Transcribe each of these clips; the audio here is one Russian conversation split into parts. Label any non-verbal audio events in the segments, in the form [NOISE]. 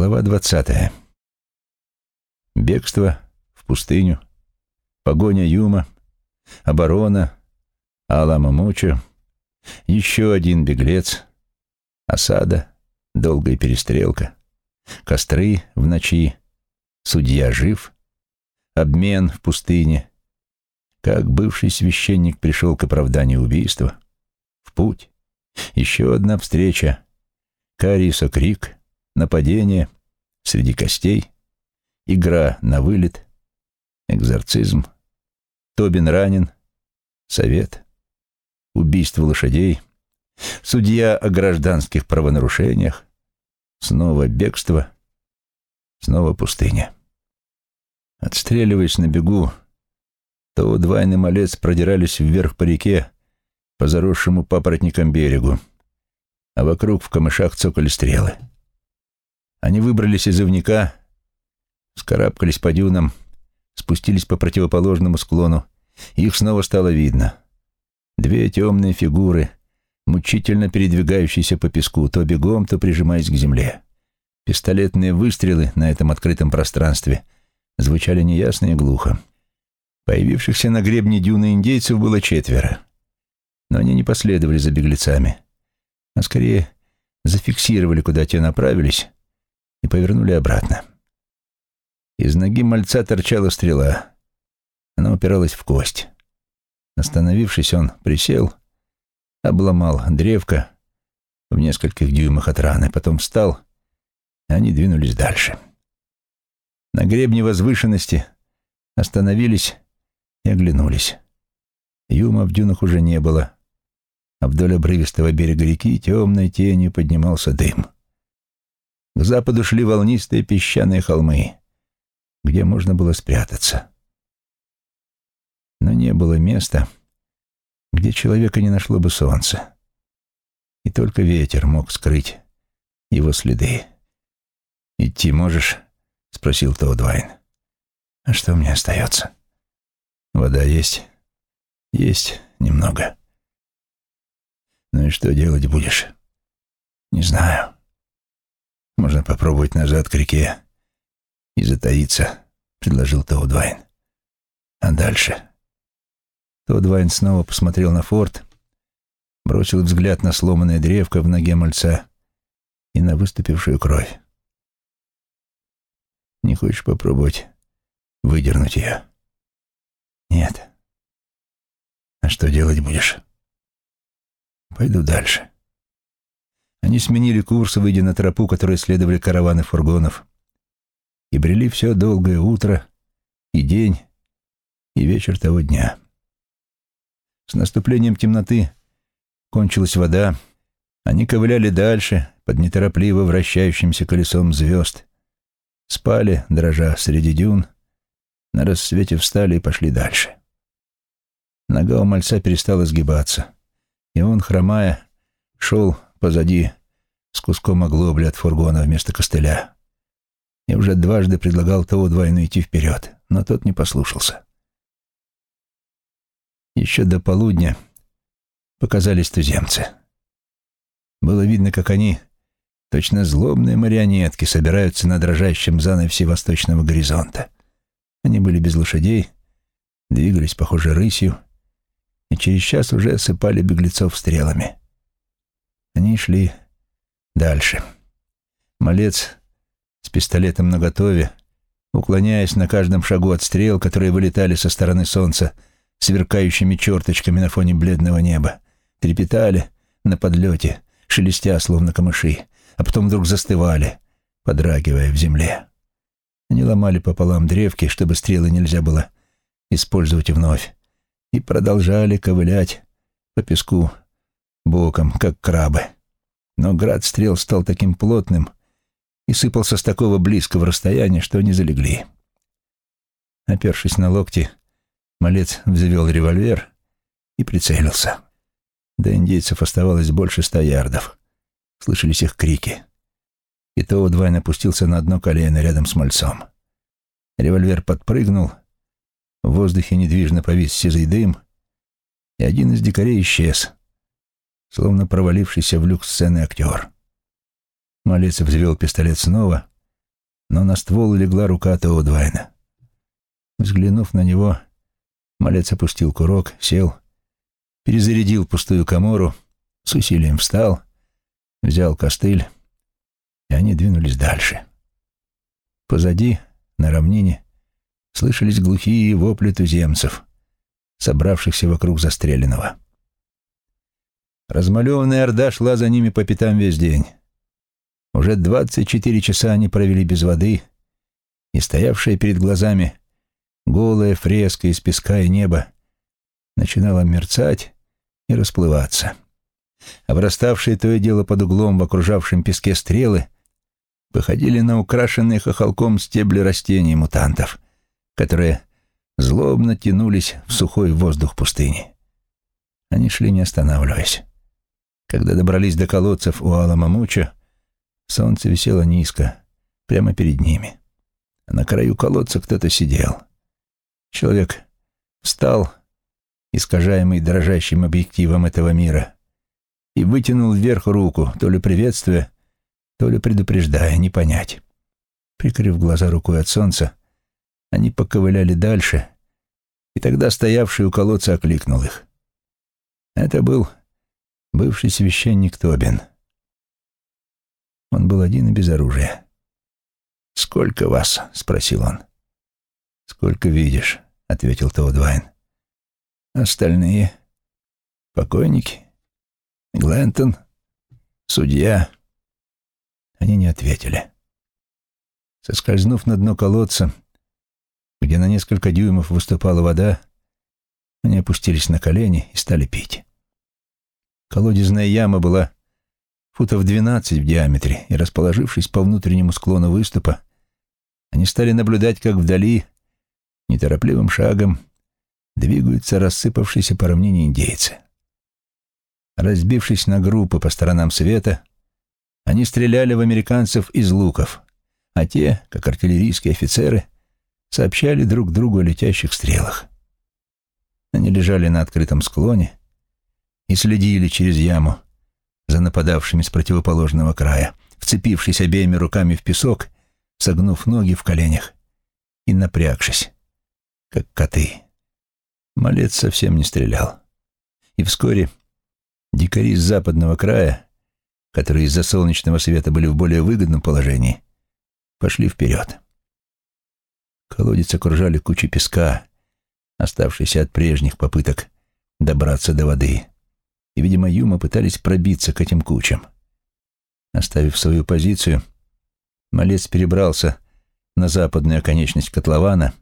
Глава двадцатая. Бегство в пустыню, погоня Юма, оборона, Алама Мучо, еще один беглец, осада, долгая перестрелка, костры в ночи, судья жив, обмен в пустыне, как бывший священник пришел к оправданию убийства, в путь, еще одна встреча, Кариса Крик — нападение среди костей, игра на вылет, экзорцизм, Тобин ранен, совет, убийство лошадей, судья о гражданских правонарушениях, снова бегство, снова пустыня. Отстреливаясь на бегу, то двойный малец продирались вверх по реке, по заросшему папоротникам берегу, а вокруг в камышах цокали стрелы. Они выбрались из ивника, скарабкались по дюнам, спустились по противоположному склону, их снова стало видно. Две темные фигуры, мучительно передвигающиеся по песку, то бегом, то прижимаясь к земле. Пистолетные выстрелы на этом открытом пространстве звучали неясно и глухо. Появившихся на гребне дюны индейцев было четверо. Но они не последовали за беглецами, а скорее зафиксировали, куда те направились, и повернули обратно. Из ноги мальца торчала стрела. Она упиралась в кость. Остановившись, он присел, обломал древко в нескольких дюймах от раны, потом встал, и они двинулись дальше. На гребне возвышенности остановились и оглянулись. Юма в дюнах уже не было, а вдоль обрывистого берега реки темной тенью поднимался дым. К западу шли волнистые песчаные холмы, где можно было спрятаться. Но не было места, где человека не нашло бы солнце. И только ветер мог скрыть его следы. «Идти можешь?» — спросил Тоудвайн. «А что мне остается?» «Вода есть?» «Есть немного». «Ну и что делать будешь?» «Не знаю». Можно попробовать назад к реке и затаиться, предложил Тоудвайн. А дальше? Тоудвайн снова посмотрел на форт, бросил взгляд на сломанное древко в ноге мальца и на выступившую кровь. Не хочешь попробовать выдернуть ее? Нет. А что делать будешь? Пойду дальше. Они сменили курс, выйдя на тропу, которой следовали караваны фургонов, и брели все долгое утро, и день, и вечер того дня. С наступлением темноты кончилась вода, они ковыляли дальше под неторопливо вращающимся колесом звезд, спали, дрожа среди дюн, на рассвете встали и пошли дальше. Нога у мальца перестала сгибаться, и он, хромая, шел позади с куском оглобли от фургона вместо костыля. Я уже дважды предлагал того двойно идти вперед, но тот не послушался. Еще до полудня показались туземцы. Было видно, как они, точно злобные марионетки, собираются на дрожащем занавесе восточного горизонта. Они были без лошадей, двигались, похоже, рысью, и через час уже осыпали беглецов стрелами. Они шли дальше. Малец с пистолетом наготове, уклоняясь на каждом шагу от стрел, которые вылетали со стороны солнца сверкающими черточками на фоне бледного неба, трепетали на подлете, шелестя, словно камыши, а потом вдруг застывали, подрагивая в земле. Они ломали пополам древки, чтобы стрелы нельзя было использовать вновь, и продолжали ковылять по песку боком, как крабы. Но град стрел стал таким плотным и сыпался с такого близкого расстояния, что они залегли. Опершись на локти, малец взвел револьвер и прицелился. До индейцев оставалось больше ста ярдов. Слышались их крики. И то Удвайн опустился на одно колено рядом с мальцом. Револьвер подпрыгнул, в воздухе недвижно повис сизый дым, и один из дикарей исчез, словно провалившийся в люк сцены актер. Малец взвел пистолет снова но на ствол легла рука Теодвайна. Взглянув на него, малец опустил курок, сел, перезарядил пустую комору, с усилием встал, взял костыль, и они двинулись дальше. Позади, на равнине, слышались глухие вопли туземцев, собравшихся вокруг застреленного. Размалеванная орда шла за ними по пятам весь день. Уже двадцать четыре часа они провели без воды, и стоявшая перед глазами голая фреска из песка и неба начинала мерцать и расплываться. Обраставшие то и дело под углом в окружавшем песке стрелы походили на украшенные хохолком стебли растений мутантов, которые злобно тянулись в сухой воздух пустыни. Они шли не останавливаясь. Когда добрались до колодцев у Аламамуча, солнце висело низко, прямо перед ними. А на краю колодца кто-то сидел. Человек встал, искажаемый дрожащим объективом этого мира, и вытянул вверх руку, то ли приветствуя, то ли предупреждая, не понять. Прикрыв глаза рукой от солнца, они поковыляли дальше, и тогда стоявший у колодца окликнул их. Это был бывший священник Тобин. Он был один и без оружия. «Сколько вас?» — спросил он. «Сколько видишь?» — ответил Теодвайн. «Остальные? Покойники? Глентон? Судья?» Они не ответили. Соскользнув на дно колодца, где на несколько дюймов выступала вода, они опустились на колени и стали пить. Колодезная яма была футов двенадцать в диаметре, и, расположившись по внутреннему склону выступа, они стали наблюдать, как вдали, неторопливым шагом, двигаются рассыпавшиеся по равнине индейцы. Разбившись на группы по сторонам света, они стреляли в американцев из луков, а те, как артиллерийские офицеры, сообщали друг другу о летящих стрелах. Они лежали на открытом склоне, и следили через яму за нападавшими с противоположного края, вцепившись обеими руками в песок, согнув ноги в коленях и напрягшись, как коты. Малец совсем не стрелял. И вскоре дикари с западного края, которые из-за солнечного света были в более выгодном положении, пошли вперед. Колодец окружали кучи песка, оставшиеся от прежних попыток добраться до воды и, видимо, Юма пытались пробиться к этим кучам. Оставив свою позицию, малец перебрался на западную оконечность котлована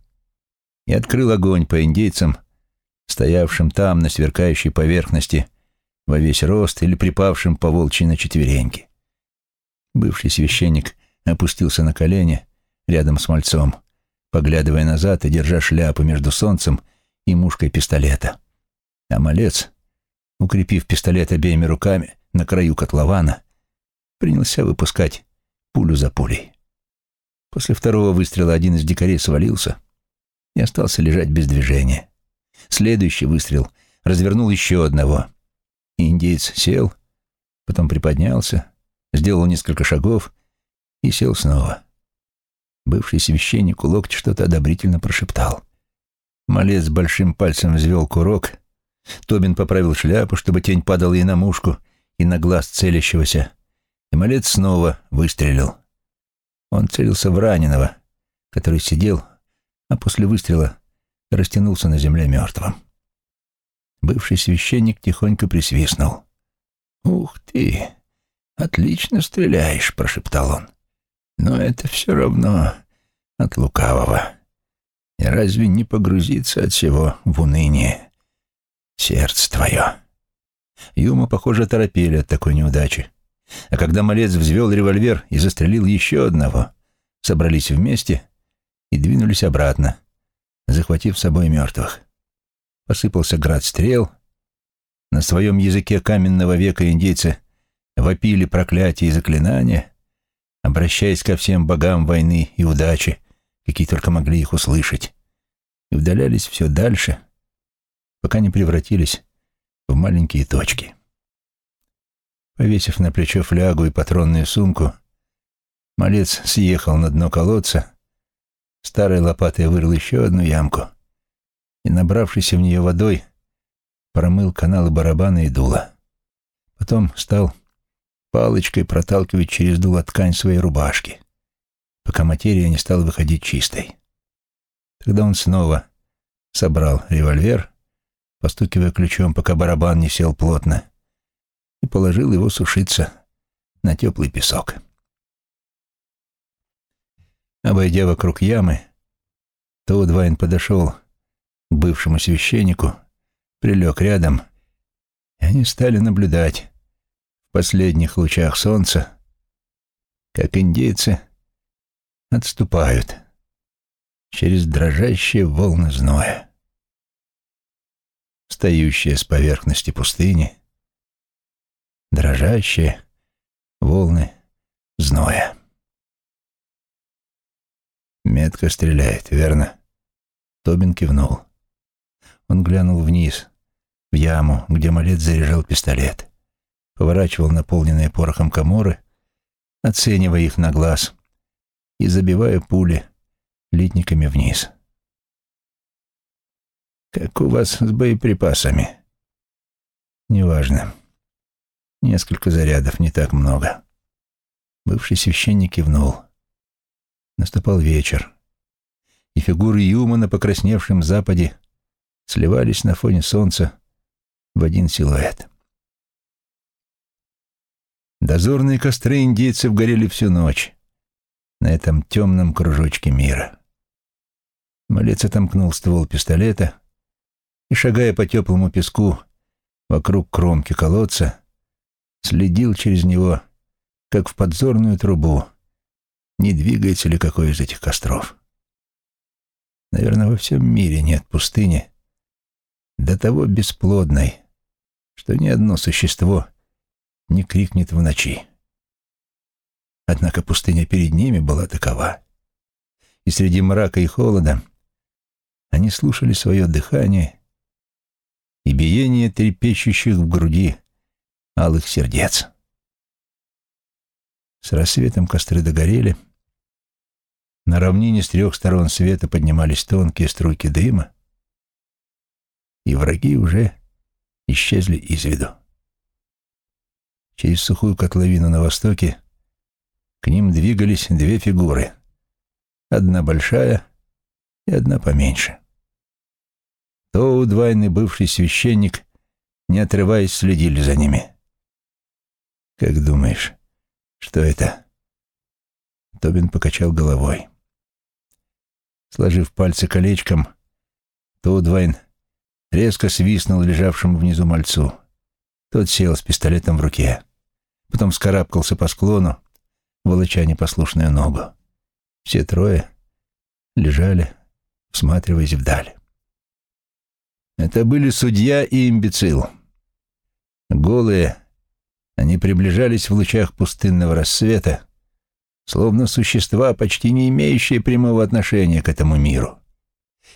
и открыл огонь по индейцам, стоявшим там на сверкающей поверхности во весь рост или припавшим по волчьи на четвереньки. Бывший священник опустился на колени рядом с мальцом, поглядывая назад и держа шляпу между солнцем и мушкой пистолета. А малец укрепив пистолет обеими руками на краю котлована, принялся выпускать пулю за пулей. После второго выстрела один из дикарей свалился и остался лежать без движения. Следующий выстрел развернул еще одного. И индейец сел, потом приподнялся, сделал несколько шагов и сел снова. Бывший священник у локтя что-то одобрительно прошептал. Малец большим пальцем взвел курок — Тобин поправил шляпу, чтобы тень падала и на мушку, и на глаз целящегося. И малец снова выстрелил. Он целился в раненого, который сидел, а после выстрела растянулся на земле мертвым. Бывший священник тихонько присвистнул. «Ух ты! Отлично стреляешь!» — прошептал он. «Но это все равно от лукавого. И разве не погрузиться от всего в уныние?» Сердце твое». Юма, похоже, торопили от такой неудачи. А когда малец взвел револьвер и застрелил еще одного, собрались вместе и двинулись обратно, захватив с собой мертвых. Посыпался град стрел. На своем языке каменного века индейцы вопили проклятия и заклинания, обращаясь ко всем богам войны и удачи, какие только могли их услышать, и удалялись все дальше — пока не превратились в маленькие точки. Повесив на плечо флягу и патронную сумку, Малец съехал на дно колодца, старой лопатой вырыл еще одну ямку и, набравшись в нее водой, промыл каналы барабана и дула. Потом стал палочкой проталкивать через дуло ткань своей рубашки, пока материя не стала выходить чистой. Тогда он снова собрал револьвер, постукивая ключом, пока барабан не сел плотно, и положил его сушиться на теплый песок. Обойдя вокруг ямы, Тоудвайн подошел к бывшему священнику, прилег рядом, и они стали наблюдать в последних лучах солнца, как индейцы отступают через дрожащие волны зноя, встающие с поверхности пустыни, дрожащие волны зноя. Метко стреляет, верно? Тобин кивнул. Он глянул вниз, в яму, где малец заряжал пистолет, поворачивал наполненные порохом коморы, оценивая их на глаз и забивая пули литниками вниз. «Как у вас с боеприпасами?» «Неважно. Несколько зарядов, не так много». Бывший священник кивнул. Наступал вечер, и фигуры Юма на покрасневшем западе сливались на фоне солнца в один силуэт. Дозорные костры индейцев горели всю ночь на этом темном кружочке мира. Малец отомкнул ствол пистолета и, шагая по теплому песку вокруг кромки колодца, следил через него, как в подзорную трубу, не двигается ли какой из этих костров. Наверное, во всем мире нет пустыни, до того бесплодной, что ни одно существо не крикнет в ночи. Однако пустыня перед ними была такова. И среди мрака и холода они слушали свое дыхание и биение трепещущих в груди алых сердец. С рассветом костры догорели — на равнине с трех сторон света поднимались тонкие струйки дыма, и враги уже исчезли из виду. Через сухую котловину на востоке к ним двигались две фигуры, одна большая и одна поменьше. То удвоенный бывший священник, не отрываясь, следили за ними. «Как думаешь, что это?» Тобин покачал головой. Сложив пальцы колечком, Тодвайн резко свистнул лежавшему внизу мальцу. Тот сел с пистолетом в руке. Потом скарабкался по склону, волоча непослушную ногу. Все трое лежали, всматриваясь вдаль. Это были судья и имбецил. Голые, они приближались в лучах пустынного рассвета, словно существа, почти не имеющие прямого отношения к этому миру.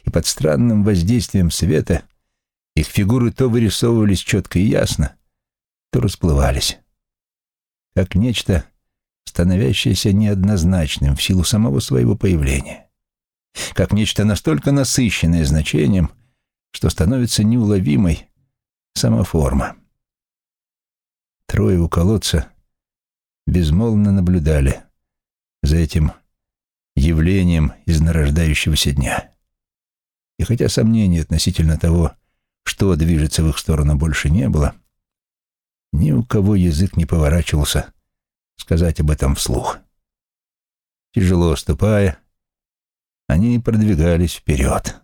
И под странным воздействием света их фигуры то вырисовывались четко и ясно, то расплывались. Как нечто, становящееся неоднозначным в силу самого своего появления. Как нечто настолько насыщенное значением, что становится неуловимой сама форма. Трое у колодца безмолвно наблюдали — за этим явлением из нарождающегося дня. И хотя сомнений относительно того, что движется в их сторону, больше не было, ни у кого язык не поворачивался сказать об этом вслух. Тяжело ступая, они продвигались вперед.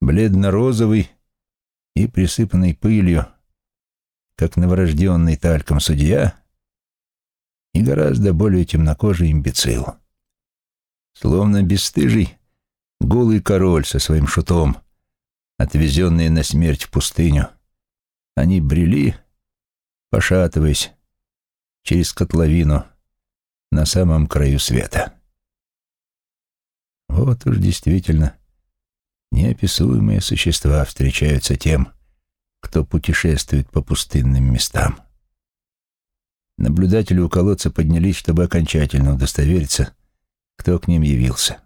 Бледно-розовый и присыпанный пылью, как новорожденный тальком судья, и гораздо более темнокожий имбецил. Словно бесстыжий голый король со своим шутом, отвезенные на смерть в пустыню, они брели, пошатываясь через котловину на самом краю света. Вот уж действительно неописуемые существа встречаются тем, кто путешествует по пустынным местам. Наблюдатели у колодца поднялись, чтобы окончательно удостовериться, кто к ним явился.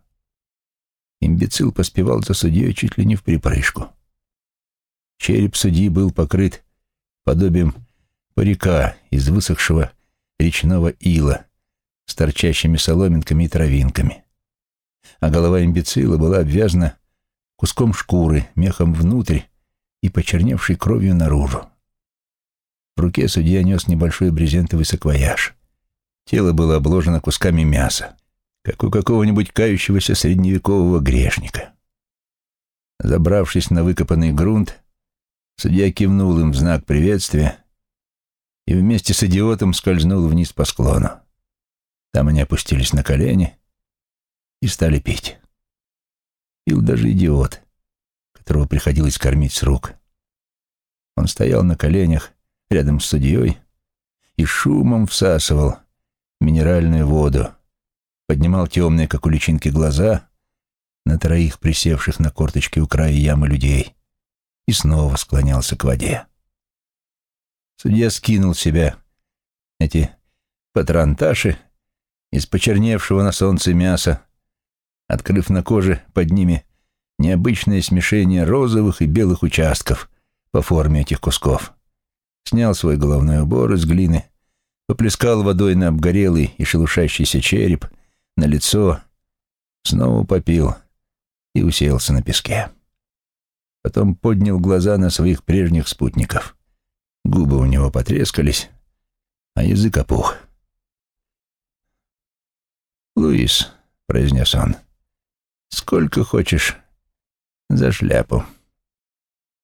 Имбецил поспевал за судьей чуть ли не в припрыжку. Череп судьи был покрыт подобием парика из высохшего речного ила с торчащими соломинками и травинками. А голова имбецила была обвязана куском шкуры, мехом внутрь и почерневшей кровью наружу. В руке судья нес небольшой брезентовый саквояж. Тело было обложено кусками мяса, как у какого-нибудь кающегося средневекового грешника. Забравшись на выкопанный грунт, судья кивнул им в знак приветствия и вместе с идиотом скользнул вниз по склону. Там они опустились на колени и стали пить. Пил даже идиот, которого приходилось кормить с рук. Он стоял на коленях рядом с судьей и шумом всасывал минеральную воду, поднимал темные, как у личинки, глаза на троих присевших на корточке у края ямы людей и снова склонялся к воде. Судья скинул себя эти патронташи из почерневшего на солнце мяса, открыв на коже под ними необычное смешение розовых и белых участков по форме этих кусков. Снял свой головной убор из глины, поплескал водой на обгорелый и шелушащийся череп, на лицо, снова попил и уселся на песке. Потом поднял глаза на своих прежних спутников. Губы у него потрескались, а язык опух. «Луис», — произнес он, — «сколько хочешь за шляпу?»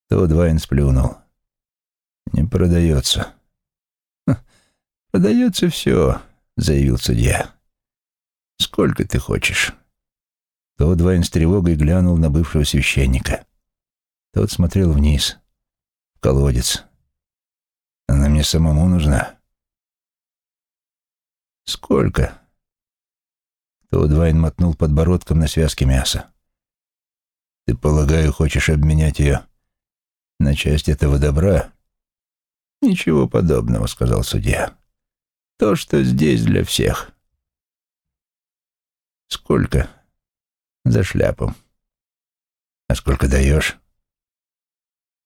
Тодвайн сплюнул. «Не продается». «Продается все», — заявил судья. «Сколько ты хочешь?» Тодвайн с тревогой глянул на бывшего священника. Тот смотрел вниз, в колодец. «Она мне самому нужна». «Сколько?» Тодвайн мотнул подбородком на связке мяса. «Ты, полагаю, хочешь обменять ее на часть этого добра?» «Ничего подобного», — сказал судья. «То, что здесь для всех». «Сколько?» «За шляпу». «А сколько даешь?»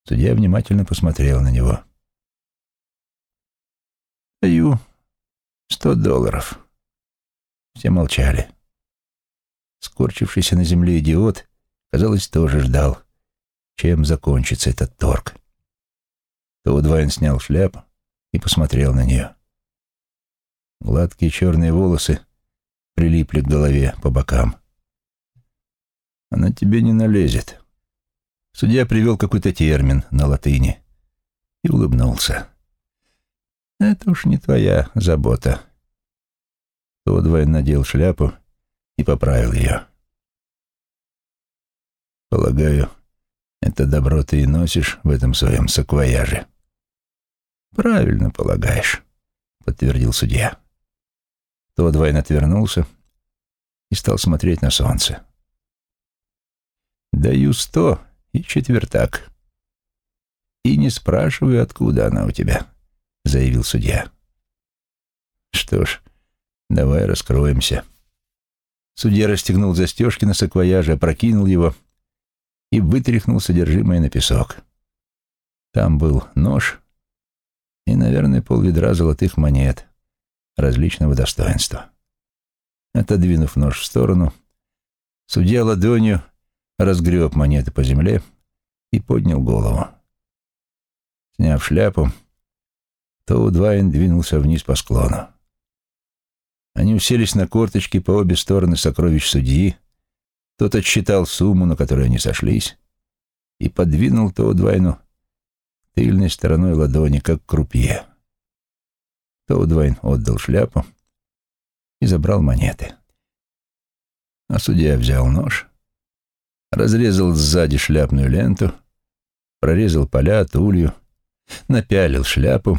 Судья внимательно посмотрел на него. «Даю сто долларов». Все молчали. Скорчившийся на земле идиот, казалось, тоже ждал, чем закончится этот торг. Тоудвайн снял шляпу и посмотрел на нее. Гладкие черные волосы прилипли к голове по бокам. «Она тебе не налезет». Судья привел какой-то термин на латыни и улыбнулся. «Это уж не твоя забота». Тодвайн надел шляпу и поправил ее. «Полагаю, это добро ты и носишь в этом своем саквояже». «Правильно полагаешь», — подтвердил судья. Тодвайн отвернулся и стал смотреть на солнце. «Даю сто и четвертак. И не спрашиваю, откуда она у тебя», — заявил судья. «Что ж, давай раскроемся». Судья расстегнул застежки на саквояже, опрокинул его и вытряхнул содержимое на песок. Там был нож и, наверное, полведра золотых монет различного достоинства. Отодвинув нож в сторону, судья ладонью разгреб монеты по земле и поднял голову. Сняв шляпу, Тоудвайн двинулся вниз по склону. Они уселись на корточки по обе стороны сокровищ судьи. Тот отсчитал сумму, на которой они сошлись, и подвинул Тоудвайну тыльной стороной ладони, как крупье. Тоудвайн отдал шляпу и забрал монеты. А судья взял нож, разрезал сзади шляпную ленту, прорезал поля, тулью, напялил шляпу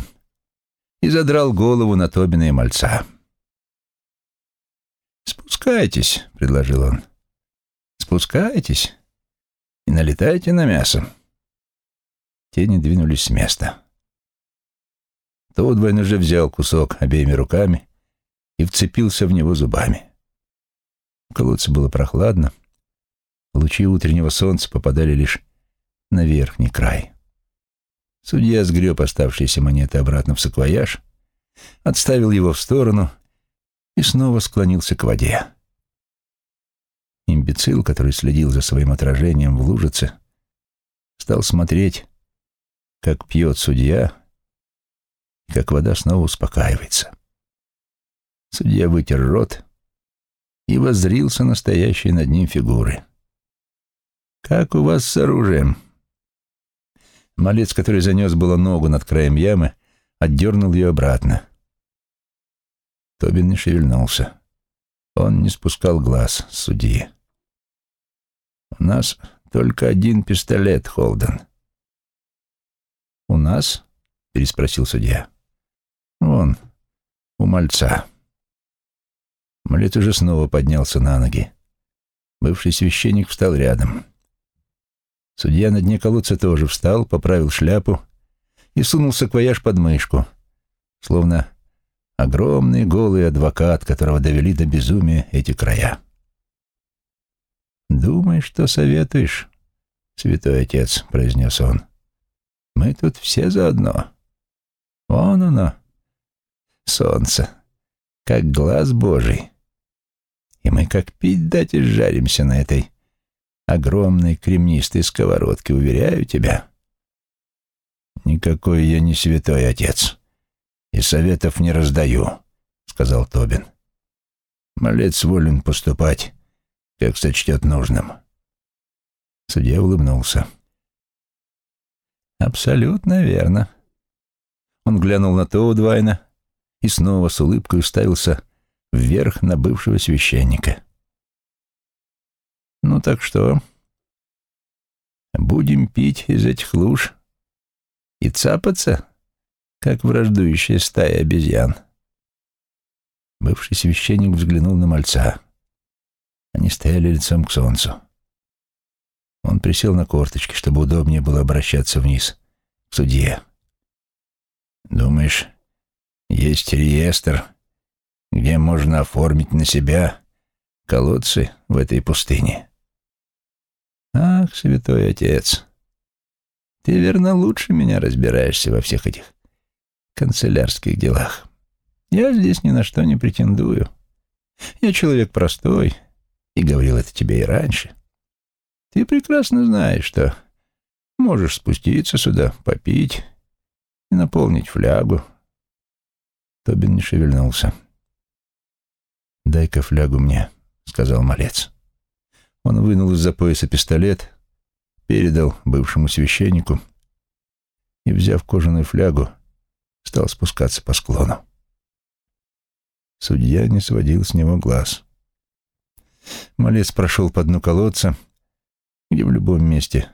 и задрал голову на Тобина и мальца. «Спускайтесь», — предложил он. «Спускайтесь и налетайте на мясо». Тени двинулись с места. Тодвайн уже взял кусок обеими руками и вцепился в него зубами. В колодце было прохладно, лучи утреннего солнца попадали лишь на верхний край. Судья сгреб оставшиеся монеты обратно в саквояж, отставил его в сторону и снова склонился к воде. Имбецил, который следил за своим отражением в лужице, стал смотреть, как пьет судья, как вода снова успокаивается. Судья вытер рот и воззрился на стоящие над ним фигуры. «Как у вас с оружием?» Малец, который занес было ногу над краем ямы, отдернул ее обратно. Тобин не шевельнулся. Он не спускал глаз с судьи. «У нас только один пистолет, Холден». «У нас?» — переспросил судья. «Вон, у мальца». Малец уже снова поднялся на ноги. Бывший священник встал рядом. Судья на дне колодца тоже встал, поправил шляпу и сунул саквояж под мышку, словно огромный голый адвокат, которого довели до безумия эти края. «Думай, что советуешь, святой отец», — произнес он. «Мы тут все заодно. Вон оно, солнце, как глаз Божий. И мы как пить дать и жаримся на этой огромной кремнистой сковородке, уверяю тебя. «Никакой я не святой отец, и советов не раздаю», — сказал Тобин. «Малец волен поступать, как сочтет нужным». Судья улыбнулся. «Абсолютно верно». Он глянул на Тоудвайна и снова с улыбкой уставился вверх на бывшего священника. Ну так что? Будем пить из этих луж и цапаться, как враждующая стая обезьян. Бывший священник взглянул на мальца. Они стояли лицом к солнцу. Он присел на корточки, чтобы удобнее было обращаться вниз, к судье. «Думаешь, есть реестр, где можно оформить на себя колодцы в этой пустыне?» Ах, святой отец, ты, верно, лучше меня разбираешься во всех этих канцелярских делах. Я здесь ни на что не претендую. Я человек простой, и говорил это тебе и раньше. Ты прекрасно знаешь, что можешь спуститься сюда, попить и наполнить флягу. Тобин не шевельнулся. «Дай-ка флягу мне», — сказал малец. Он вынул из-за пояса пистолет, передал бывшему священнику и, взяв кожаную флягу, стал спускаться по склону. Судья не сводил с него глаз. Малец прошел по дну колодца, где в любом месте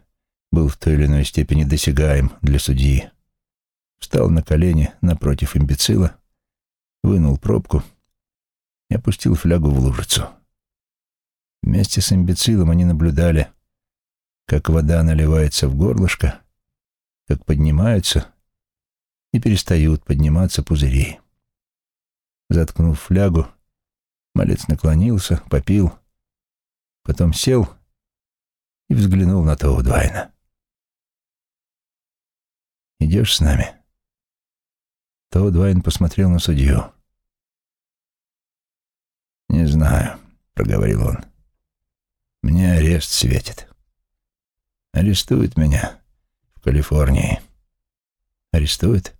был в той или иной степени досягаем для судьи. Встал на колени напротив имбецила, вынул пробку и опустил флягу в лужицу. Вместе с имбецилом они наблюдали, как вода наливается в горлышко, как поднимаются и перестают подниматься пузыри. Заткнув флягу, малец наклонился, попил, потом сел и взглянул на Тоудвайна. «Идешь с нами?» Тоудвайн посмотрел на судью. «Не знаю», — проговорил он. Мне арест светит. Арестуют меня в Калифорнии. Арестуют?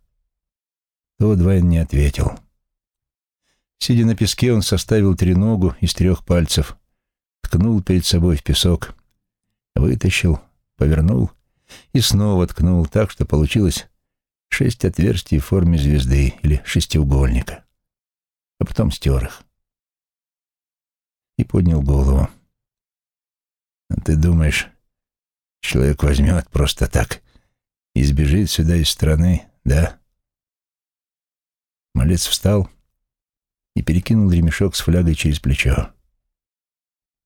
Тодвайн не ответил. Сидя на песке, он составил треногу из трех пальцев, ткнул перед собой в песок, вытащил, повернул и снова ткнул так, что получилось шесть отверстий в форме звезды или шестиугольника, а потом стер их и поднял голову. А ты думаешь, человек возьмет просто так и сбежит сюда из страны, да? Малец встал и перекинул ремешок с флягой через плечо.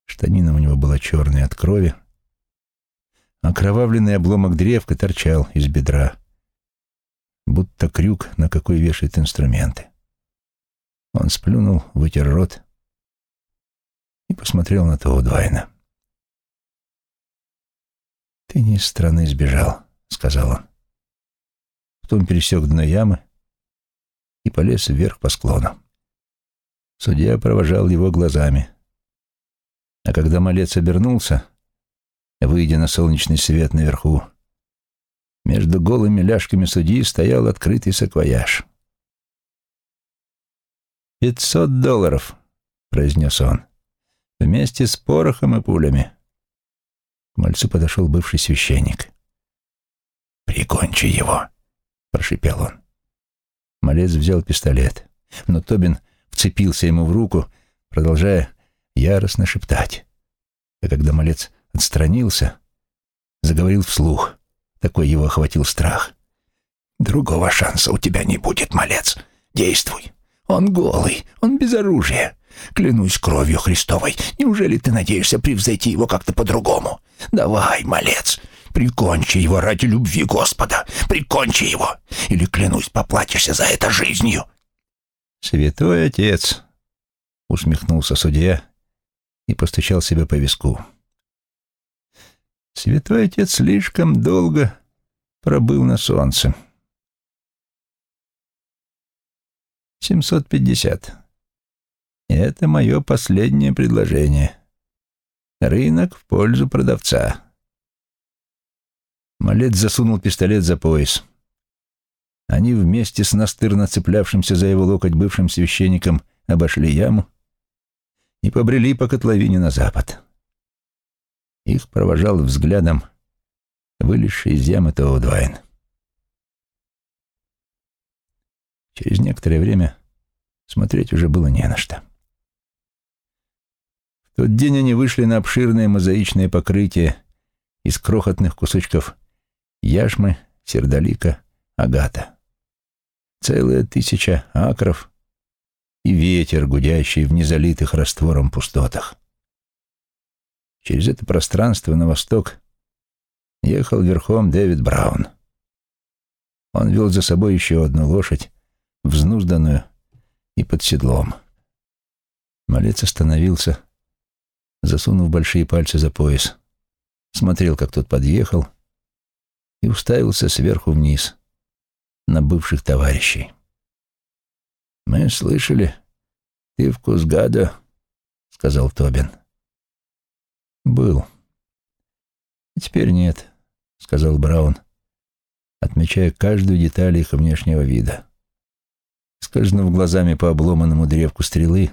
Штанина у него была черная от крови, а кровавленный обломок древка торчал из бедра. будто крюк, на какой вешают инструменты. Он сплюнул, вытер рот и посмотрел на Тоудвайна. «Ты не из страны сбежал», — сказал он. Потом пересек дно ямы и полез вверх по склону. Судья провожал его глазами. А когда малец обернулся, выйдя на солнечный свет наверху, между голыми ляжками судьи стоял открытый саквояж. «Пятьсот долларов», — произнес он, — «вместе с порохом и пулями». К мальцу подошел бывший священник. «Прикончи его», — прошипел он. Малец взял пистолет, но Тобин вцепился ему в руку, продолжая яростно шептать. А когда малец отстранился, заговорил вслух. Такой его охватил страх. «Другого шанса у тебя не будет, малец. Действуй. Он голый, он без оружия. Клянусь кровью Христовой, неужели ты надеешься превзойти его как-то по-другому? Давай, малец, Прикончи его ради любви Господа! Прикончи его! Или, клянусь, поплатишься за это жизнью!» «Святой отец!» — усмехнулся судья и постучал себя по виску. «Святой отец слишком долго пробыл на солнце. Семьсот пятьдесят. Это мое последнее предложение. Рынок в пользу продавца. Малец засунул пистолет за пояс. Они вместе с настырно цеплявшимся за его локоть бывшим священником обошли яму и побрели по котловине на запад. Их провожал взглядом вылезший из ямы Тоудвайн. Через некоторое время смотреть уже было не на что. В тот день они вышли на обширное мозаичное покрытие из крохотных кусочков яшмы, сердолика, агата. Целая тысяча акров и ветер, гудящий в незалитых раствором пустотах. Через это пространство на восток ехал верхом Дэвид Браун. Он вел за собой еще одну лошадь, взнузданную и под седлом. Малец остановился, засунув большие пальцы за пояс, смотрел, как тот подъехал, и уставился сверху вниз на бывших товарищей. «Мы слышали, ты в Кузгадо», — сказал Тобин. «Был. А теперь нет», — сказал Браун, отмечая каждую деталь их внешнего вида. Скользнув глазами по обломанному древку стрелы,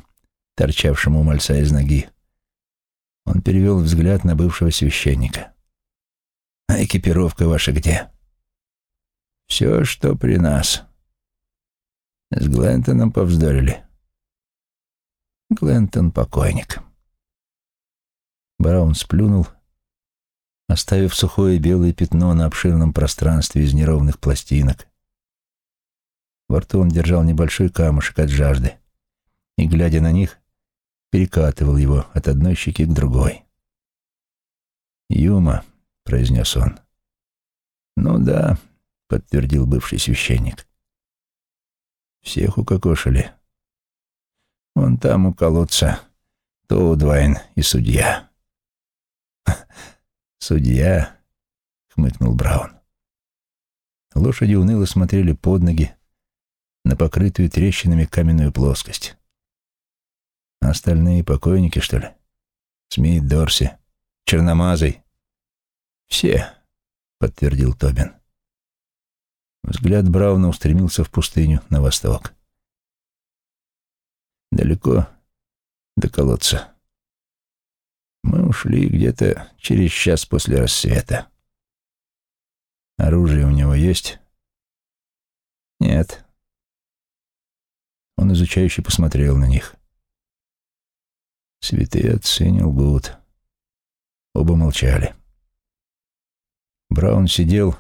торчавшему у мальца из ноги, он перевел взгляд на бывшего священника. А экипировка ваша где? Все, что при нас. С Глентоном повздорили. Глентон покойник. Браун сплюнул, оставив сухое белое пятно на обширном пространстве из неровных пластинок. Во рту он держал небольшой камушек от жажды и, глядя на них, перекатывал его от одной щеки к другой. «Юма», — произнес он. «Ну да», — подтвердил бывший священник. «Всех укокошили. Вон там у колодца Тоудвайн и судья». [LAUGHS] «Судья», — хмыкнул Браун. Лошади уныло смотрели под ноги на покрытую трещинами каменную плоскость. Остальные покойники, что ли? Смит Дорси, Черномазый, «Все», — подтвердил Тобин. Взгляд Брауна устремился в пустыню на восток. Далеко до колодца. Мы ушли где-то через час после рассвета. Оружие у него есть? Нет. Он изучающе посмотрел на них. Святые отцы не. Оба молчали. Браун сидел,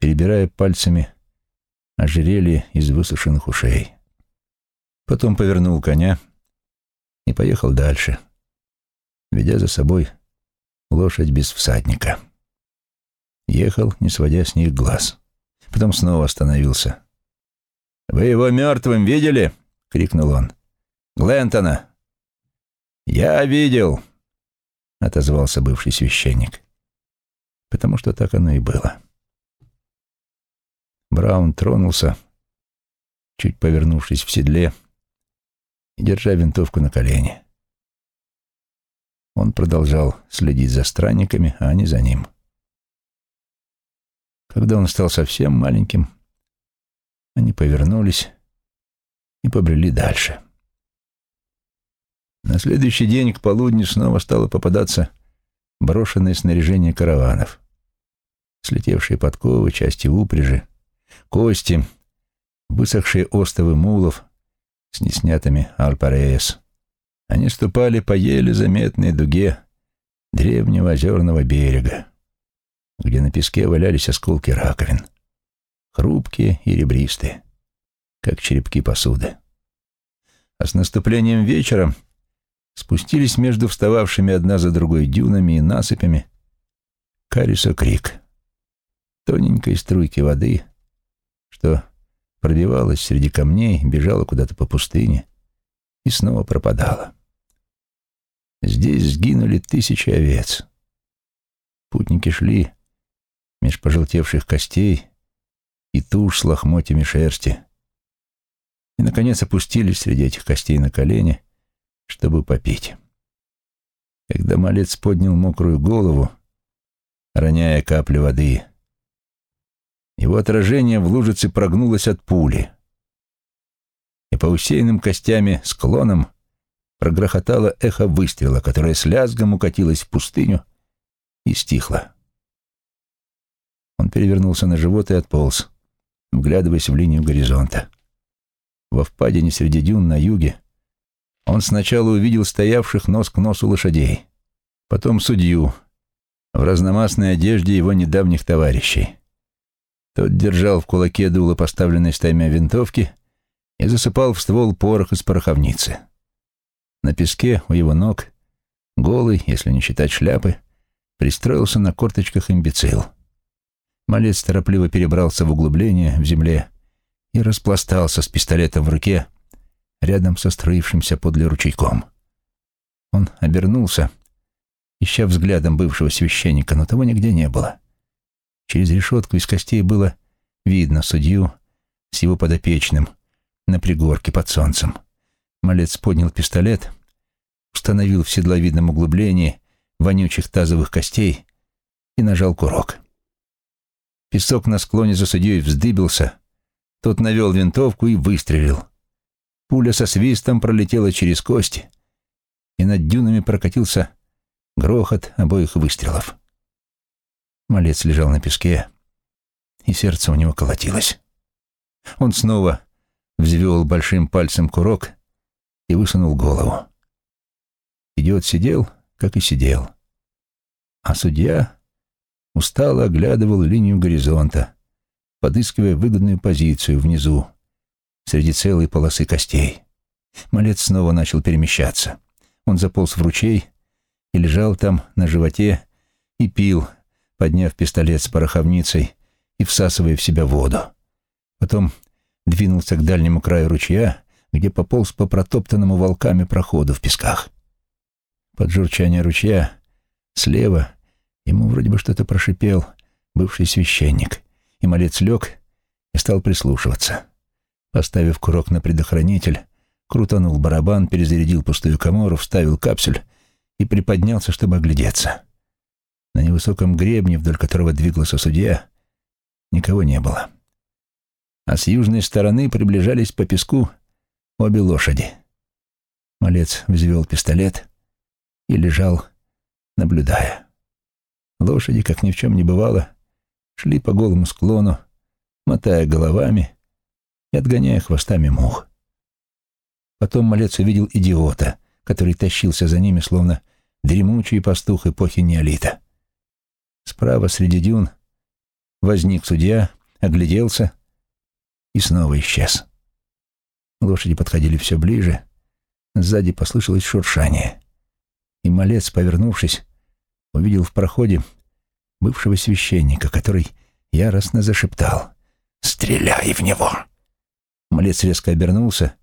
перебирая пальцами ожерелье из высушенных ушей. Потом повернул коня и поехал дальше, ведя за собой лошадь без всадника. Ехал, не сводя с них глаз. Потом снова остановился. «Вы его мертвым видели?» — крикнул он. «Глентона!» «Я видел!» — отозвался бывший священник. Потому что так оно и было. Браун тронулся, чуть повернувшись в седле и держа винтовку на колене. Он продолжал следить за странниками, а они за ним. Когда он стал совсем маленьким, они повернулись и побрели дальше. На следующий день к полудню снова стало попадаться брошенное снаряжение караванов. Слетевшие подковы, части упряжи, кости, высохшие остовы мулов с неснятыми альпареес. Они ступали по еле заметной дуге древнего озерного берега, где на песке валялись осколки раковин, хрупкие и ребристые, как черепки посуды. А с наступлением вечера спустились между встававшими одна за другой дюнами и насыпями Кариса Крик, тоненькой струйки воды, что пробивалась среди камней, бежала куда-то по пустыне и снова пропадала. Здесь сгинули тысячи овец. Путники шли меж пожелтевших костей и туш с лохмотьями шерсти. И, наконец, опустились среди этих костей на колени, чтобы попить. Когда малец поднял мокрую голову, роняя капли воды, его отражение в лужице прогнулось от пули, и по усеянным костями склонам прогрохотало эхо выстрела, которое с лязгом укатилось в пустыню и стихло. Он перевернулся на живот и отполз, вглядываясь в линию горизонта. Во впадине среди дюн на юге он сначала увидел стоявших нос к носу лошадей, потом судью в разномастной одежде его недавних товарищей. Тот держал в кулаке дуло поставленной стаймя винтовки и засыпал в ствол порох из пороховницы. На песке у его ног, голый, если не считать шляпы, пристроился на корточках имбецил. Малец торопливо перебрался в углубление в земле и распластался с пистолетом в руке рядом со строившимся подле ручейком. Он обернулся, ища взглядом бывшего священника, но того нигде не было. Через решетку из костей было видно судью с его подопечным на пригорке под солнцем. Малец поднял пистолет, установил в седловидном углублении вонючих тазовых костей и нажал курок. Песок на склоне за судьей вздыбился, тот навел винтовку и выстрелил. Пуля со свистом пролетела через кости, и над дюнами прокатился грохот обоих выстрелов. Малец лежал на песке, и сердце у него колотилось. Он снова взвел большим пальцем курок и высунул голову. Идиот сидел, как и сидел. А судья устало оглядывал линию горизонта, подыскивая выгодную позицию внизу, среди целой полосы костей. Малец снова начал перемещаться. Он заполз в ручей и лежал там на животе и пил, подняв пистолет с пороховницей и всасывая в себя воду. Потом двинулся к дальнему краю ручья, где пополз по протоптанному волками проходу в песках. Под журчание ручья слева ему вроде бы что-то прошипел бывший священник, и малец лег и стал прислушиваться. Поставив курок на предохранитель, крутанул барабан, перезарядил пустую комору, вставил капсюль и приподнялся, чтобы оглядеться. На невысоком гребне, вдоль которого двигался судья, никого не было а с южной стороны приближались по песку обе лошади. Малец взвел пистолет и лежал, наблюдая. Лошади, как ни в чем не бывало, шли по голому склону, мотая головами и отгоняя хвостами мух. Потом малец увидел идиота, который тащился за ними, словно дремучий пастух эпохи неолита. Справа среди дюн возник судья, огляделся и снова исчез. Лошади подходили все ближе, сзади послышалось шуршание, и малец, повернувшись, увидел в проходе бывшего священника, который яростно зашептал «Стреляй в него!» Малец резко обернулся,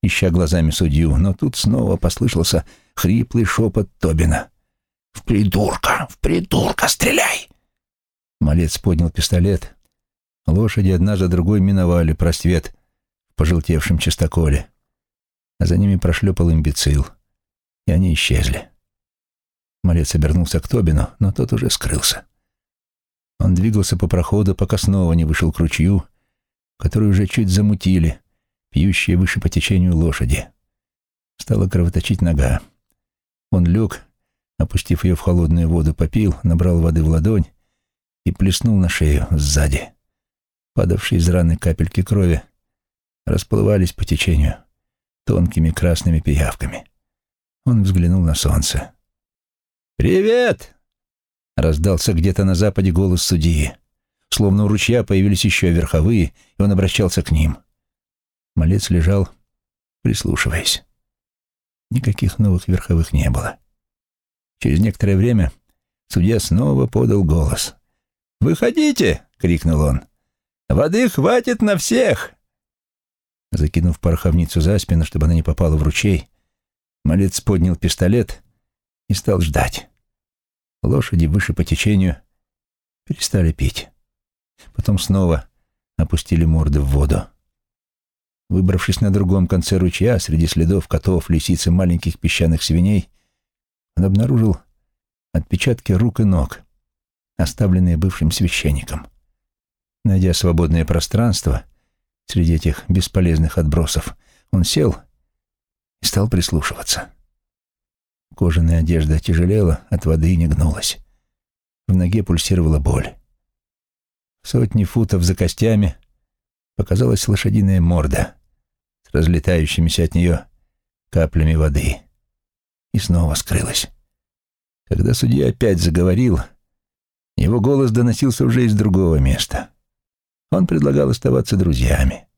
ища глазами судью, но тут снова послышался хриплый шепот Тобина. «В придурка! В придурка! Стреляй!» Малец поднял пистолет. Лошади одна за другой миновали просвет в пожелтевшем чистоколе, а за ними прошлепал имбецил, и они исчезли. Малец обернулся к Тобину, но тот уже скрылся. Он двигался по проходу, пока снова не вышел к ручью, который уже чуть замутили, пьющие выше по течению лошади. Стала кровоточить нога. Он лег, опустив ее в холодную воду, попил, набрал воды в ладонь и плеснул на шею сзади. Падавшие из раны капельки крови расплывались по течению тонкими красными пиявками. Он взглянул на солнце. «Привет!» — раздался где-то на западе голос судьи. Словно у ручья появились еще верховые, и он обращался к ним. Малец лежал, прислушиваясь. Никаких новых верховых не было. Через некоторое время судья снова подал голос. «Выходите!» — крикнул он. «Воды хватит на всех!» Закинув пороховницу за спину, чтобы она не попала в ручей, малец поднял пистолет и стал ждать. Лошади выше по течению перестали пить. Потом снова опустили морды в воду. Выбравшись на другом конце ручья, среди следов котов, лисиц и маленьких песчаных свиней, он обнаружил отпечатки рук и ног, оставленные бывшим священником. Найдя свободное пространство среди этих бесполезных отбросов, он сел и стал прислушиваться. Кожаная одежда тяжелела, от воды не гнулась. В ноге пульсировала боль. Сотни футов за костями показалась лошадиная морда с разлетающимися от нее каплями воды. И снова скрылась. Когда судья опять заговорил, его голос доносился уже из другого места. Он предлагал оставаться друзьями.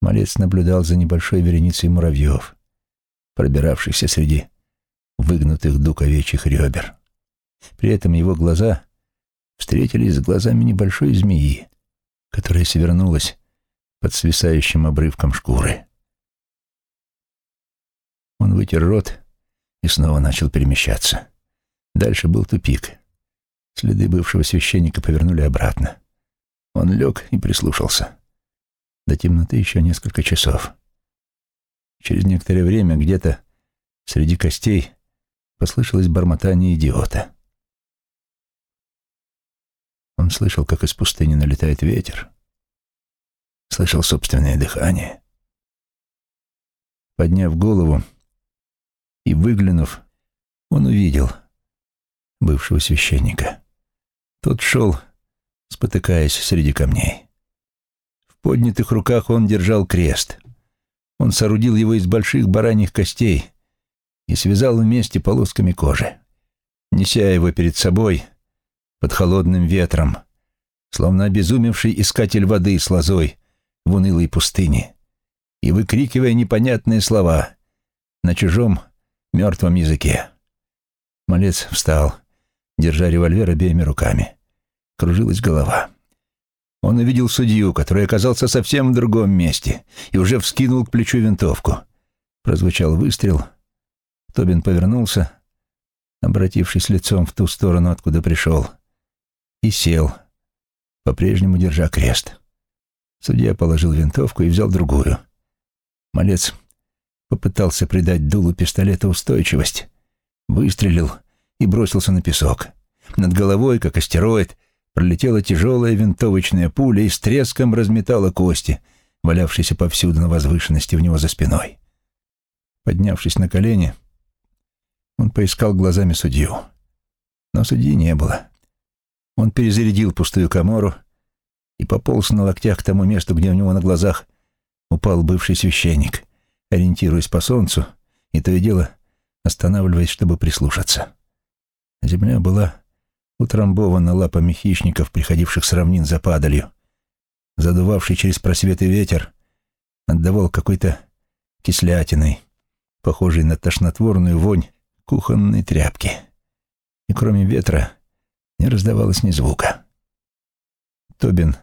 Малец наблюдал за небольшой вереницей муравьев, пробиравшихся среди выгнутых дуг овечьих ребер. При этом его глаза встретились с глазами небольшой змеи, которая свернулась под свисающим обрывком шкуры. Он вытер рот и снова начал перемещаться. Дальше был тупик. Следы бывшего священника повернули обратно. Он лег и прислушался. До темноты еще несколько часов. Через некоторое время где-то среди костей послышалось бормотание идиота. Он слышал, как из пустыни налетает ветер. Слышал собственное дыхание. Подняв голову и выглянув, он увидел бывшего священника. Тот шел, спотыкаясь среди камней. В поднятых руках он держал крест. Он соорудил его из больших бараньих костей и связал вместе полосками кожи. Неся его перед собой под холодным ветром, словно обезумевший искатель воды с лозой в унылой пустыне, и выкрикивая непонятные слова на чужом мертвом языке. Малец встал, держа револьвер обеими руками. Кружилась голова. Он увидел судью, который оказался совсем в другом месте, и уже вскинул к плечу винтовку. Прозвучал выстрел — Тобин повернулся, обратившись лицом в ту сторону, откуда пришел, и сел, по-прежнему держа крест. Судья положил винтовку и взял другую. Малец попытался придать дулу пистолета устойчивость, выстрелил и бросился на песок. Над головой, как астероид, пролетела тяжелая винтовочная пуля и с треском разметала кости, валявшиеся повсюду на возвышенности у него за спиной. Поднявшись на колени, он поискал глазами судью. Но судьи не было. Он перезарядил пустую комору и пополз на локтях к тому месту, где у него на глазах упал бывший священник, ориентируясь по солнцу и то и дело останавливаясь, чтобы прислушаться. Земля была утрамбована лапами хищников, приходивших с равнин за падалью. Задувавший через просветы ветер отдавал какой-то кислятиной, похожей на тошнотворную вонь кухонной тряпки. И кроме ветра не раздавалось ни звука. Тобин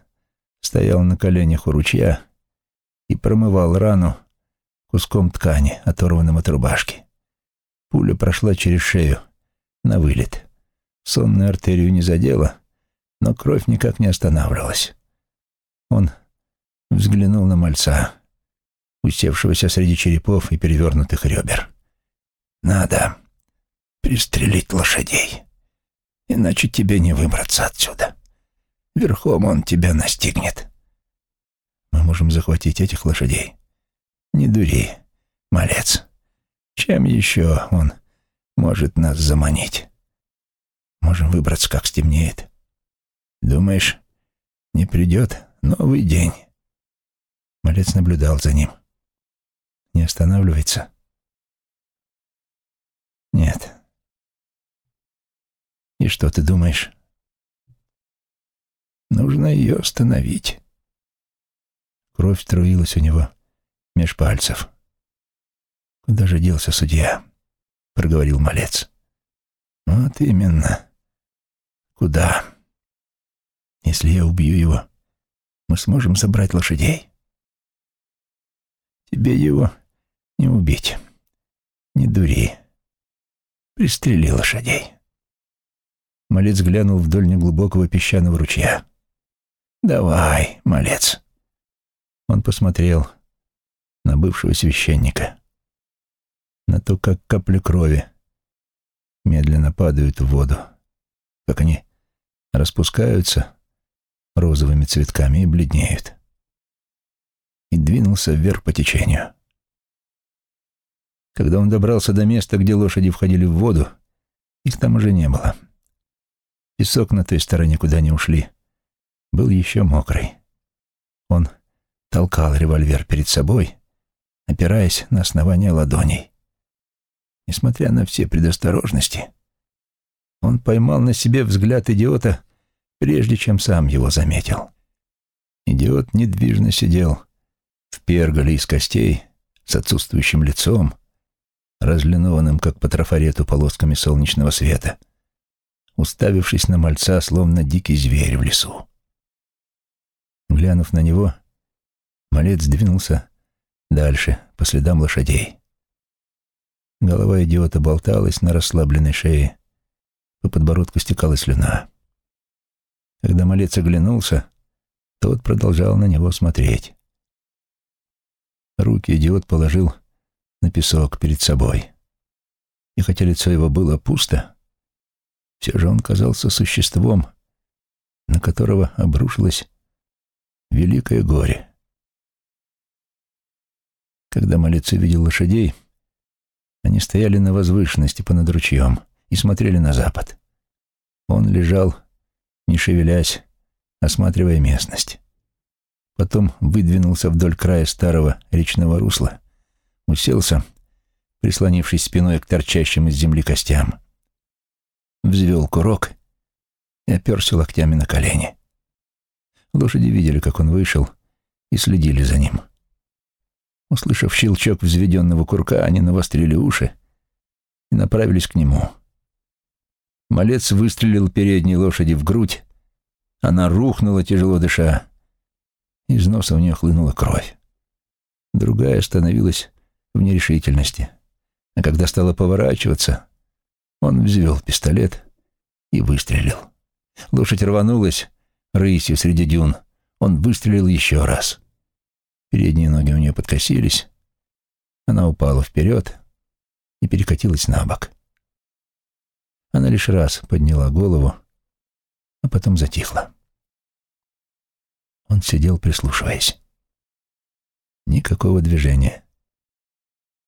стоял на коленях у ручья и промывал рану куском ткани, оторванным от рубашки. Пуля прошла через шею, на вылет. Сонную артерию не задела, но кровь никак не останавливалась. Он взглянул на мальца, усевшегося среди черепов и перевернутых ребер. «Надо пристрелить лошадей, иначе тебе не выбраться отсюда. Верхом он тебя настигнет. Мы можем захватить этих лошадей. Не дури, малец. Чем еще он может нас заманить? Можем выбраться, как стемнеет. Думаешь, не придет новый день?» Малец наблюдал за ним. Не останавливается? Нет. И что ты думаешь? Нужно ее остановить. Кровь струилась у него меж пальцев. «Куда же делся судья?» — проговорил малец. «Вот именно. Куда? Если я убью его, мы сможем собрать лошадей. Тебе его не убить. Не дури. Пристрели лошадей». Малец глянул вдоль неглубокого песчаного ручья. «Давай, малец». Он посмотрел на бывшего священника, на то, как капли крови медленно падают в воду, как они распускаются розовыми цветками и бледнеют, и двинулся вверх по течению. Когда он добрался до места, где лошади входили в воду, их там уже не было. Песок на той стороне, куда они ушли, был еще мокрый. Он толкал револьвер перед собой, опираясь на основание ладоней. Несмотря на все предосторожности, он поймал на себе взгляд идиота, прежде чем сам его заметил. Идиот недвижно сидел в перголе из костей с отсутствующим лицом, разлинованным, как по трафарету, полосками солнечного света, уставившись на мальца, словно дикий зверь в лесу. Глянув на него, малец двинулся дальше, по следам лошадей. Голова идиота болталась на расслабленной шее, по подбородку стекала слюна. Когда малец оглянулся, тот продолжал на него смотреть. Руки идиот положил на песок перед собой. И хотя лицо его было пусто, все же он казался существом, на которого обрушилось великое горе. Когда малец увидел лошадей, они стояли на возвышенности понад ручьем и смотрели на запад. Он лежал, не шевелясь, осматривая местность. Потом выдвинулся вдоль края старого речного русла, уселся, прислонившись спиной к торчащим из земли костям. Взвел курок и оперся локтями на колени. Лошади видели, как он вышел, и следили за ним. Услышав щелчок взведенного курка, они навострили уши и направились к нему. Малец выстрелил передней лошади в грудь. Она рухнула, тяжело дыша. Из носа у нее хлынула кровь. Другая остановилась в нерешительности. А когда стала поворачиваться, он взвел пистолет и выстрелил. Лошадь рванулась рысью среди дюн. Он выстрелил еще раз. Передние ноги у нее подкосились. Она упала вперед и перекатилась на бок. Она лишь раз подняла голову, а потом затихла. Он сидел, прислушиваясь. Никакого движения.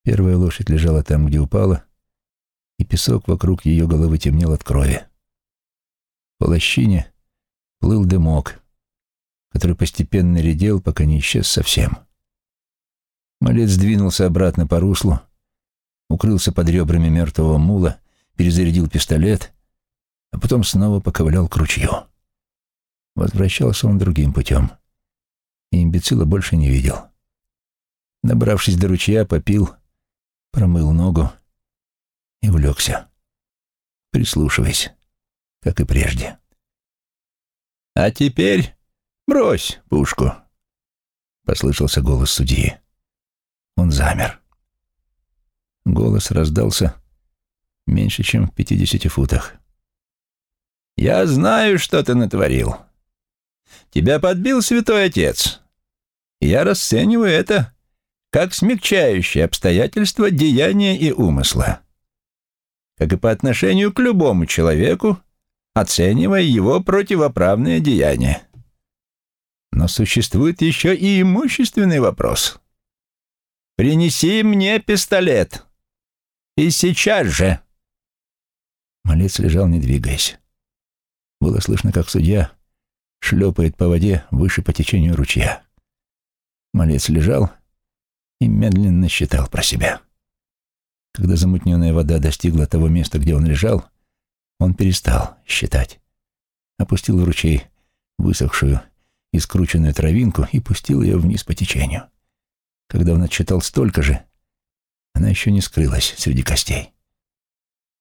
Первая лошадь лежала там, где упала, и песок вокруг ее головы темнел от крови. По лощине плыл дымок, который постепенно редел, пока не исчез совсем. Малец двинулся обратно по руслу, укрылся под ребрами мертвого мула, перезарядил пистолет, а потом снова поковылял к ручью. Возвращался он другим путем, и имбецила больше не видел. Добравшись до ручья, попил, промыл ногу и улегся, прислушиваясь, как и прежде. «А теперь «Брось пушку!» — послышался голос судьи. Он замер. Голос раздался меньше, чем в пятидесяти футах. «Я знаю, что ты натворил. Тебя подбил святой отец. Я расцениваю это как смягчающее обстоятельство деяния и умысла, как и по отношению к любому человеку, оценивая его противоправное деяние. Но существует еще и имущественный вопрос. «Принеси мне пистолет!» «И сейчас же!» Малец лежал, не двигаясь. Было слышно, как судья шлепает по воде выше по течению ручья. Малец лежал и медленно считал про себя. Когда замутненная вода достигла того места, где он лежал, он перестал считать. Опустил в ручей высохшую и скрученную травинку и пустил ее вниз по течению. Когда он отсчитал столько же, она еще не скрылась среди костей.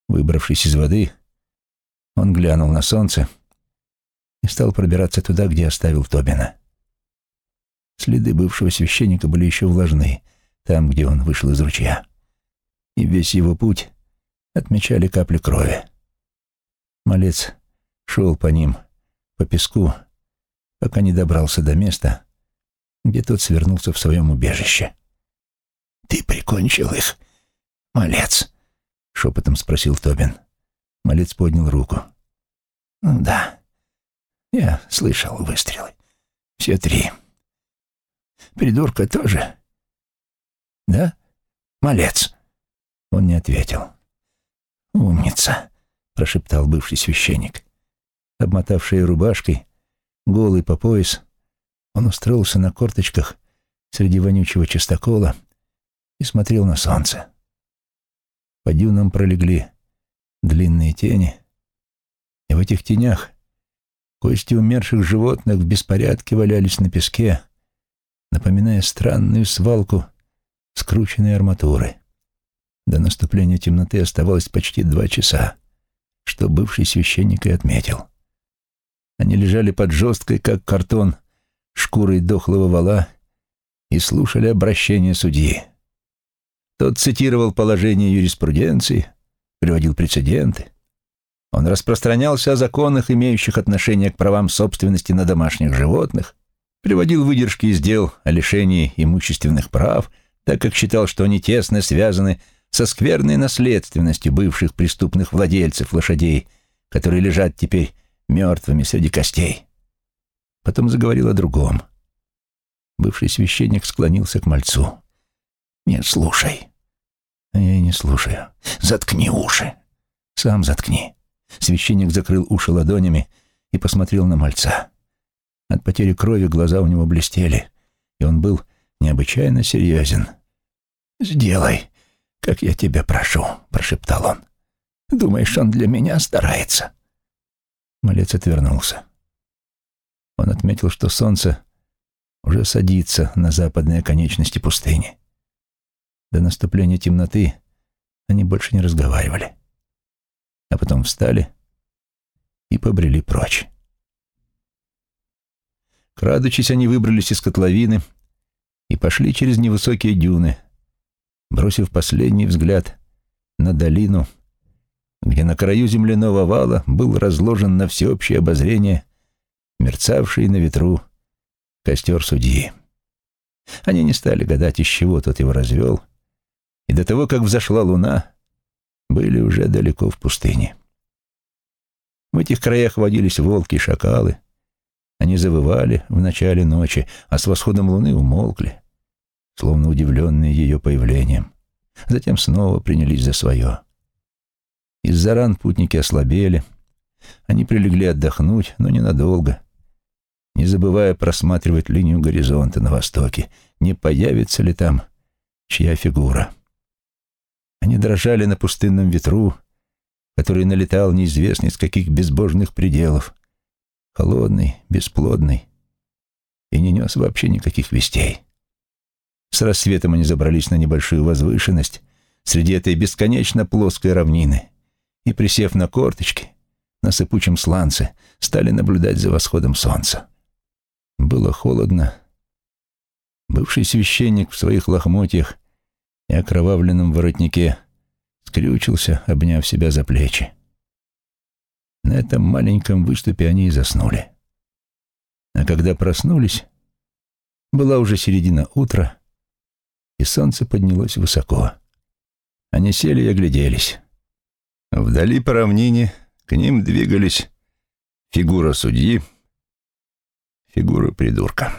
Выбравшись из воды, он глянул на солнце и стал пробираться туда, где оставил Тобина. Следы бывшего священника были еще влажны, там, где он вышел из ручья. И весь его путь отмечали капли крови. Малец шел по ним, по песку, пока не добрался до места, где тот свернулся в своем убежище. «Ты прикончил их, малец?» — шепотом спросил Тобин. Малец поднял руку. «Ну да, я слышал выстрелы. Все три. Придурка тоже? Да, малец?» Он не ответил. «Умница», — прошептал бывший священник. Обмотавший рубашкой, голый по пояс, он устроился на корточках среди вонючего чистокола и смотрел на солнце. По дюнам пролегли длинные тени, и в этих тенях кости умерших животных в беспорядке валялись на песке, напоминая странную свалку скрученной арматуры. До наступления темноты оставалось почти два часа, что бывший священник и отметил. Они лежали под жесткой, как картон, шкурой дохлого вала и слушали обращение судьи. Тот цитировал положение юриспруденции, приводил прецеденты. Он распространялся о законах, имеющих отношение к правам собственности на домашних животных, приводил выдержки из дел о лишении имущественных прав, так как считал, что они тесно связаны со скверной наследственностью бывших преступных владельцев лошадей, которые лежат теперь мертвыми среди костей. Потом заговорил о другом. Бывший священник склонился к мальцу. «Нет, слушай». «А «Я и не слушаю. Заткни уши. Сам заткни». Священник закрыл уши ладонями и посмотрел на мальца. От потери крови глаза у него блестели, и он был необычайно серьезен. «Сделай, как я тебя прошу», — прошептал он. «Думаешь, он для меня старается?» Малец отвернулся. Он отметил, что солнце уже садится на западные конечности пустыни. До наступления темноты они больше не разговаривали. А потом встали и побрели прочь. Крадучись, они выбрались из котловины и пошли через невысокие дюны, бросив последний взгляд на долину, где на краю земляного вала был разложен на всеобщее обозрение мерцавший на ветру костер судьи. Они не стали гадать, из чего тот его развел, и до того, как взошла луна, были уже далеко в пустыне. В этих краях водились волки и шакалы. Они завывали в начале ночи, а с восходом луны умолкли, словно удивленные ее появлением. Затем снова принялись за свое. Из-за ран путники ослабели. Они прилегли отдохнуть, но ненадолго, не забывая просматривать линию горизонта на востоке, не появится ли там чья фигура. Они дрожали на пустынном ветру, который налетал неизвестно из каких безбожных пределов, холодный, бесплодный, и не нес вообще никаких вестей. С рассветом они забрались на небольшую возвышенность среди этой бесконечно плоской равнины и, присев на корточки, на сыпучем сланце, стали наблюдать за восходом солнца. Было холодно. Бывший священник в своих лохмотьях и окровавленном воротнике скрючился, обняв себя за плечи. На этом маленьком выступе они и заснули. А когда проснулись, была уже середина утра, и солнце поднялось высоко. Они сели и огляделись. Вдали по равнине к ним двигались фигура судьи, фигура придурка.